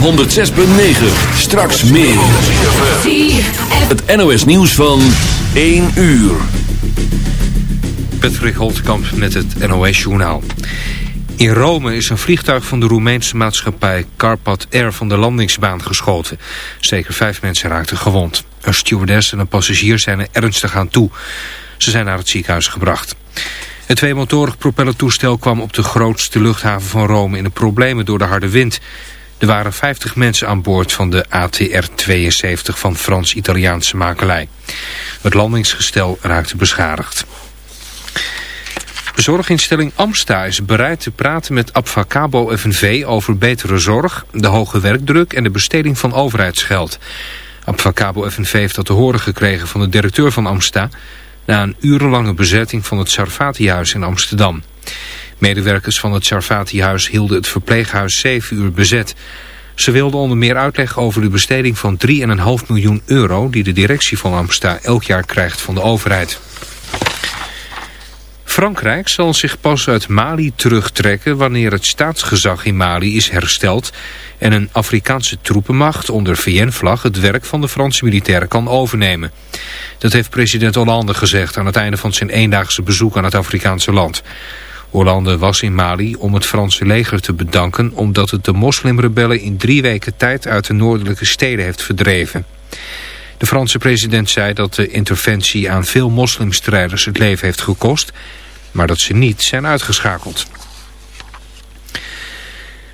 op 106.9. Straks meer. Het NOS nieuws van 1 uur. Patrick Holtkamp met het NOS journaal. In Rome is een vliegtuig van de Roemeense maatschappij Carpat Air van de landingsbaan geschoten. Zeker vijf mensen raakten gewond. Een stewardess en een passagier zijn er ernstig aan toe. Ze zijn naar het ziekenhuis gebracht. Het tweemotorig propellertoestel kwam op de grootste luchthaven van Rome in de problemen door de harde wind. Er waren 50 mensen aan boord van de ATR-72 van Frans-Italiaanse makelij. Het landingsgestel raakte beschadigd. Zorginstelling Amsta is bereid te praten met Abfacabo FNV over betere zorg, de hoge werkdruk en de besteding van overheidsgeld. Abfacabo FNV heeft dat te horen gekregen van de directeur van Amsta na een urenlange bezetting van het Sarfati-huis in Amsterdam. Medewerkers van het Sarfati-huis hielden het verpleeghuis zeven uur bezet. Ze wilden onder meer uitleg over de besteding van 3,5 miljoen euro... die de directie van Amsta elk jaar krijgt van de overheid. Frankrijk zal zich pas uit Mali terugtrekken wanneer het staatsgezag in Mali is hersteld en een Afrikaanse troepenmacht onder VN-vlag het werk van de Franse militairen kan overnemen. Dat heeft president Hollande gezegd aan het einde van zijn eendaagse bezoek aan het Afrikaanse land. Hollande was in Mali om het Franse leger te bedanken omdat het de moslimrebellen in drie weken tijd uit de noordelijke steden heeft verdreven. De Franse president zei dat de interventie aan veel moslimstrijders het leven heeft gekost, maar dat ze niet zijn uitgeschakeld.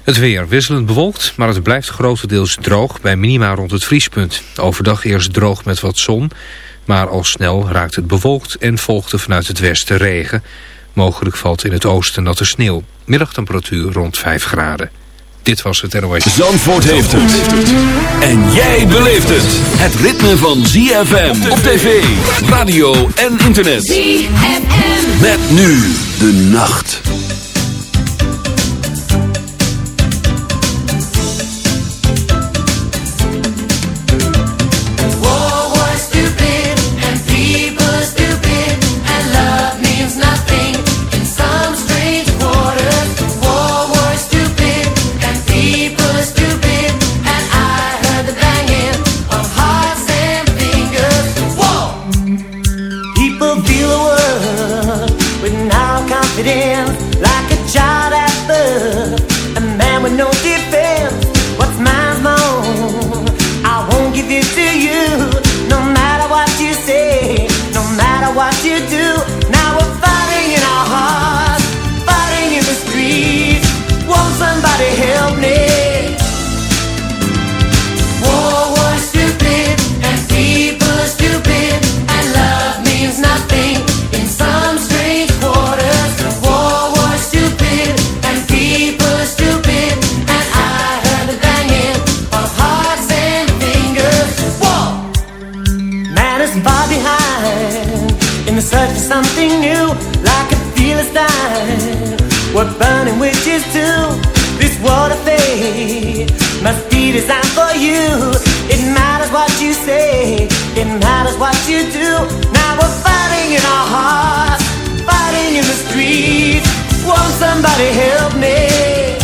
Het weer wisselend bewolkt, maar het blijft grotendeels droog bij minima rond het vriespunt. Overdag eerst droog met wat zon, maar al snel raakt het bewolkt en volgt er vanuit het westen regen. Mogelijk valt in het oosten natte sneeuw. Middagtemperatuur rond 5 graden. Dit was het NOS. Zandvoort heeft het. En jij beleeft het. Het ritme van ZFM op tv, radio en internet. ZFM. Met nu de nacht. something new, like a fearless. We're burning witches too. This world of faith must be designed for you. It matters what you say, it matters what you do. Now we're fighting in our hearts, fighting in the streets. Won't somebody help me?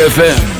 ZFM.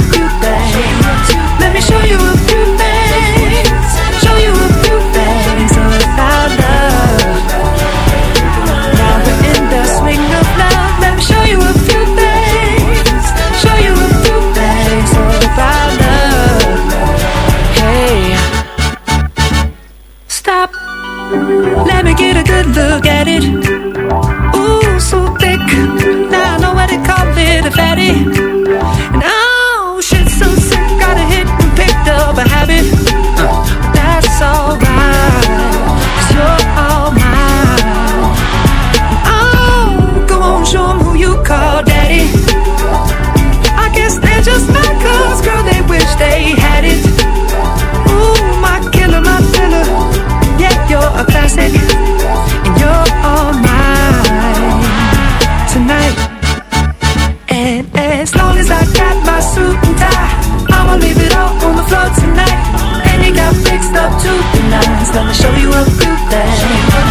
me show you a few things.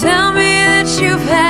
Tell me that you've had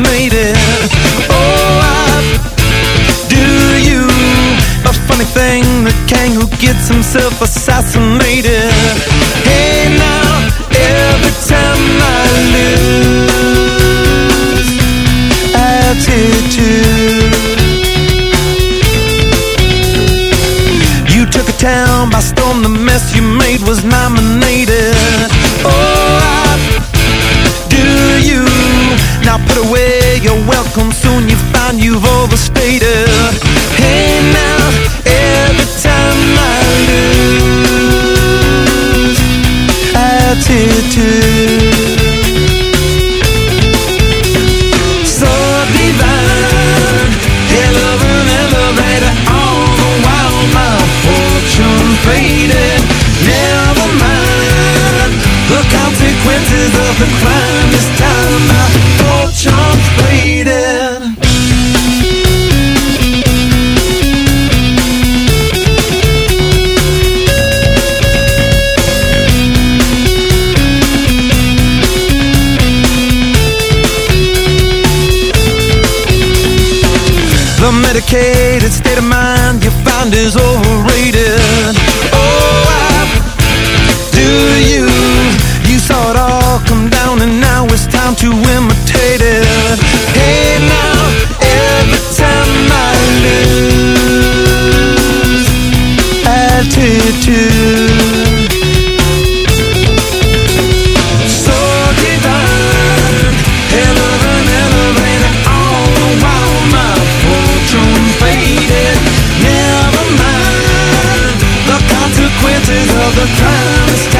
made it. Oh, I do you A funny thing, the king who gets himself assassinated. Hey now, every time I lose Attitude. You took a town by storm, the mess you made was nominated. now put away your welcome Soon you find you've overstated. Hey now, every time I lose Attitude. So divine Hello, remember later All the while my fortune faded. Never mind The consequences of the crime this time. I The medicated state of mind you find is overrated. Oh, I do you? You saw it all come down, and now it's time to imitate it. Hey, now every time I lose altitude. the time is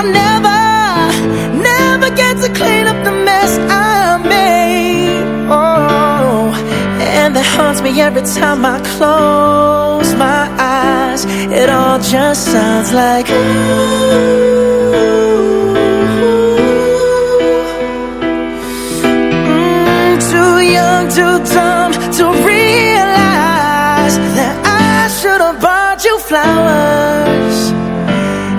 I'll never, never get to clean up the mess I made. Oh, and that haunts me every time I close my eyes. It all just sounds like ooh. Mm, too young, too dumb to realize that I should have bought you flowers